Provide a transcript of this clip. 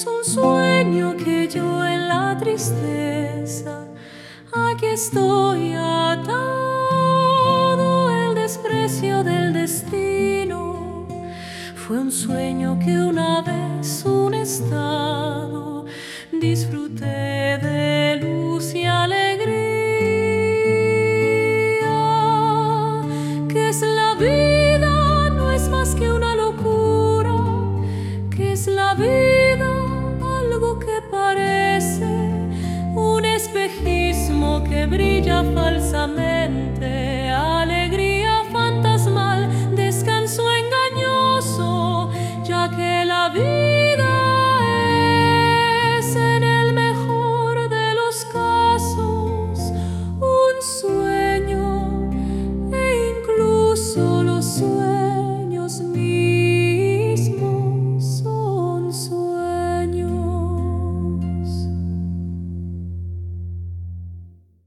Es un sueño que yo en la tristeza, aquí estoy atado, el desprecio del destino. Fue un sueño que una vez un estado disfruté de luz y alegría. Que es la vida, que brilla falsamente